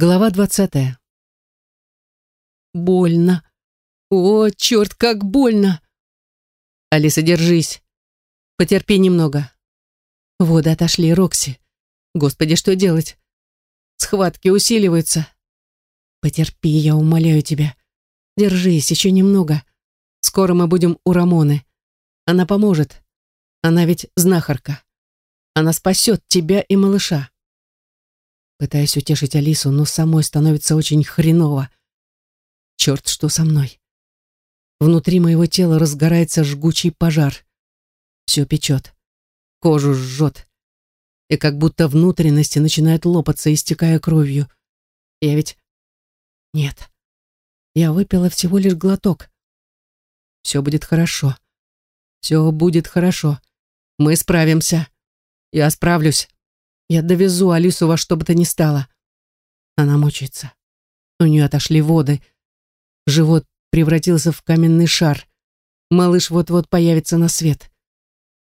Глава двадцатая. Больно. О, черт, как больно. Алиса, держись. Потерпи немного. Воды отошли, Рокси. Господи, что делать? Схватки усиливаются. Потерпи, я умоляю тебя. Держись, еще немного. Скоро мы будем у Рамоны. Она поможет. Она ведь знахарка. Она спасет тебя и малыша. Пытаюсь утешить Алису, но самой становится очень хреново. Черт, что со мной? Внутри моего тела разгорается жгучий пожар. Все печет. Кожу жжет. И как будто внутренности начинают лопаться, истекая кровью. Я ведь... Нет. Я выпила всего лишь глоток. Все будет хорошо. Все будет хорошо. Мы справимся. Я справлюсь. Я довезу Алису во что бы то ни стало. Она мучается. У нее отошли воды. Живот превратился в каменный шар. Малыш вот-вот появится на свет.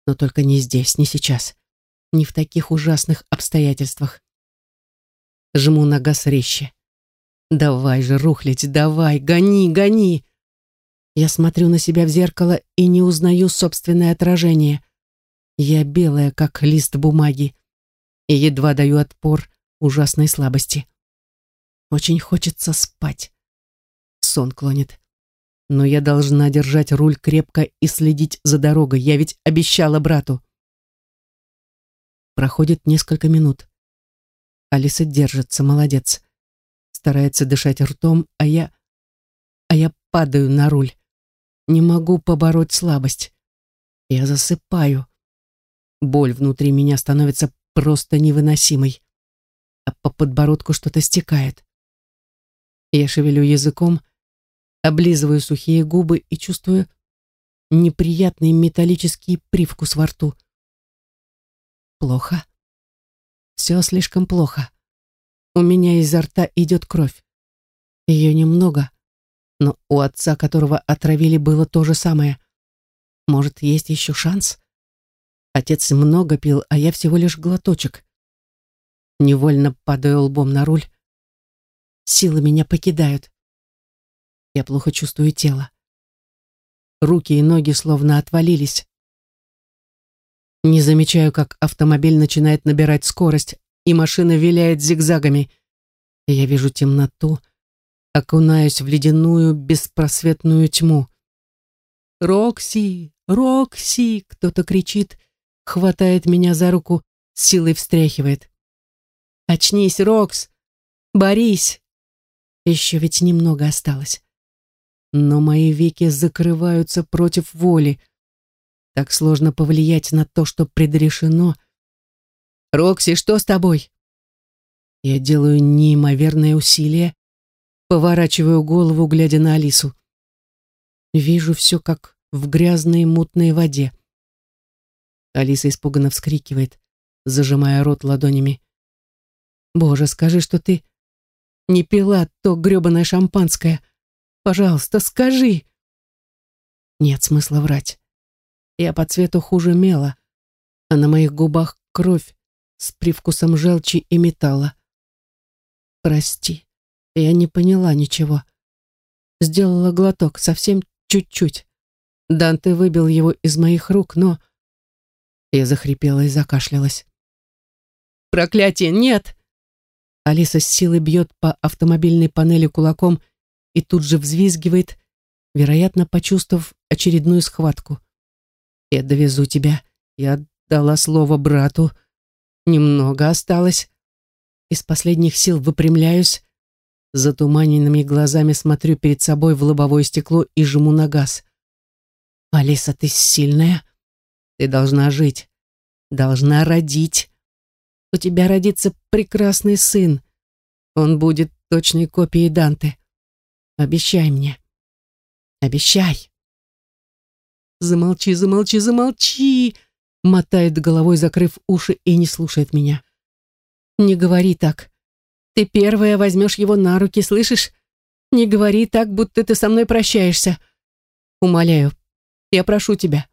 Но только не здесь, не сейчас. Не в таких ужасных обстоятельствах. Жму на газ резче. Давай же, рухлядь, давай, гони, гони. Я смотрю на себя в зеркало и не узнаю собственное отражение. Я белая, как лист бумаги и едва даю отпор ужасной слабости. Очень хочется спать. Сон клонит. Но я должна держать руль крепко и следить за дорогой. Я ведь обещала брату. Проходит несколько минут. Алиса держится, молодец. Старается дышать ртом, а я... А я падаю на руль. Не могу побороть слабость. Я засыпаю. Боль внутри меня становится просто невыносимой, а по подбородку что-то стекает. Я шевелю языком, облизываю сухие губы и чувствую неприятный металлический привкус во рту. Плохо. Все слишком плохо. У меня изо рта идет кровь. Ее немного, но у отца, которого отравили, было то же самое. Может, есть еще шанс? Отец много пил, а я всего лишь глоточек. Невольно падаю лбом на руль. Силы меня покидают. Я плохо чувствую тело. Руки и ноги словно отвалились. Не замечаю, как автомобиль начинает набирать скорость, и машина виляет зигзагами. Я вижу темноту, окунаюсь в ледяную беспросветную тьму. «Рокси! Рокси!» — кто-то кричит, хватает меня за руку, силой встряхивает. «Очнись, Рокс! Борись!» Еще ведь немного осталось. Но мои веки закрываются против воли. Так сложно повлиять на то, что предрешено. «Рокси, что с тобой?» Я делаю неимоверное усилие, поворачиваю голову, глядя на Алису. Вижу все, как в грязной мутной воде. Алиса испуганно вскрикивает, зажимая рот ладонями. «Боже, скажи, что ты не пила то грёбаное шампанское. Пожалуйста, скажи!» Нет смысла врать. Я по цвету хуже мела, а на моих губах кровь с привкусом желчи и металла. «Прости, я не поняла ничего. Сделала глоток, совсем чуть-чуть. Данте выбил его из моих рук, но...» Я захрипела и закашлялась. «Проклятие, нет!» Алиса с силой бьет по автомобильной панели кулаком и тут же взвизгивает, вероятно, почувствовав очередную схватку. «Я довезу тебя. Я дала слово брату. Немного осталось». Из последних сил выпрямляюсь, затуманенными глазами смотрю перед собой в лобовое стекло и жму на газ. «Алиса, ты сильная?» Ты должна жить, должна родить. У тебя родится прекрасный сын. Он будет точной копией Данте. Обещай мне. Обещай. Замолчи, замолчи, замолчи, мотает головой, закрыв уши и не слушает меня. Не говори так. Ты первая возьмешь его на руки, слышишь? Не говори так, будто ты со мной прощаешься. Умоляю, я прошу тебя.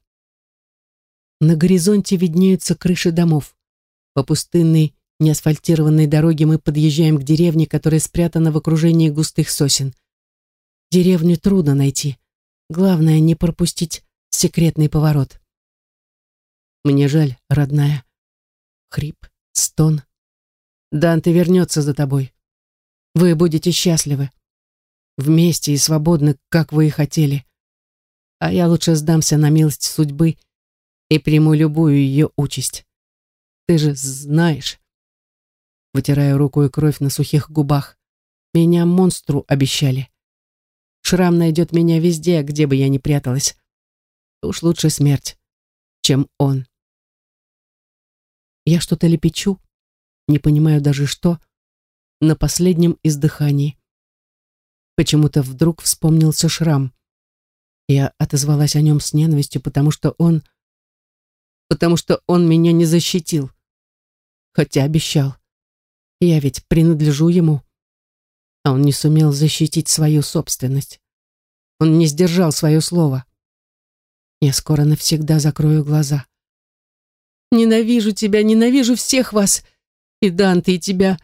На горизонте виднеются крыши домов. По пустынной, неасфальтированной дороге мы подъезжаем к деревне, которая спрятана в окружении густых сосен. Деревню трудно найти. Главное, не пропустить секретный поворот. Мне жаль, родная. Хрип, стон. Данте вернется за тобой. Вы будете счастливы. Вместе и свободны, как вы и хотели. А я лучше сдамся на милость судьбы и приму любую ее участь. Ты же знаешь. Вытирая рукой кровь на сухих губах. Меня монстру обещали. Шрам найдет меня везде, где бы я ни пряталась. Уж лучше смерть, чем он. Я что-то лепечу, не понимаю даже что, на последнем издыхании. Почему-то вдруг вспомнился шрам. Я отозвалась о нем с ненавистью, потому что он... Потому что он меня не защитил. Хотя обещал. Я ведь принадлежу ему. А он не сумел защитить свою собственность. Он не сдержал свое слово. Я скоро навсегда закрою глаза. Ненавижу тебя, ненавижу всех вас. И Данте, и тебя.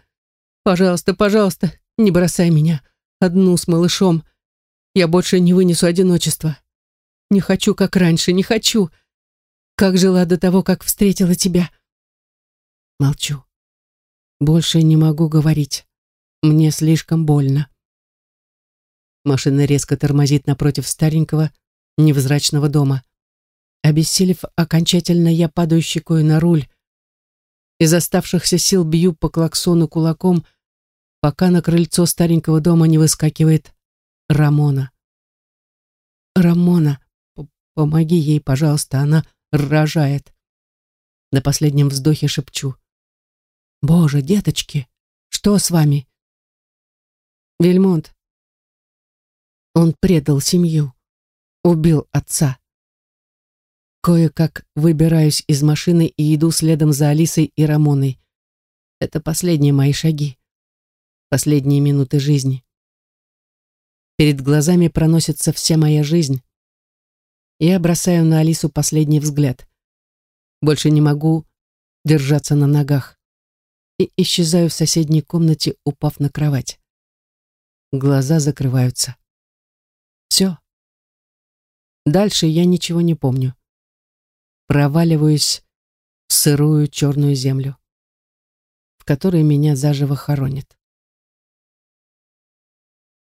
Пожалуйста, пожалуйста, не бросай меня. Одну с малышом. Я больше не вынесу одиночества. Не хочу, как раньше, не хочу. Как жила до того, как встретила тебя. Молчу. Больше не могу говорить. Мне слишком больно. Машина резко тормозит напротив старенького, невзрачного дома. Обессилев окончательно, я падаю щекой на руль. Из оставшихся сил бью по клаксону кулаком, пока на крыльцо старенького дома не выскакивает Рамона. «Рамона, помоги ей, пожалуйста, она рожает». На последнем вздохе шепчу. «Боже, деточки, что с вами?» «Вельмонт, он предал семью, убил отца. Кое-как выбираюсь из машины и иду следом за Алисой и Рамоной. Это последние мои шаги. Последние минуты жизни. Перед глазами проносится вся моя жизнь. Я бросаю на Алису последний взгляд. Больше не могу держаться на ногах. И исчезаю в соседней комнате, упав на кровать. Глаза закрываются. Все. Дальше я ничего не помню. Проваливаюсь в сырую черную землю, в которой меня заживо хоронят.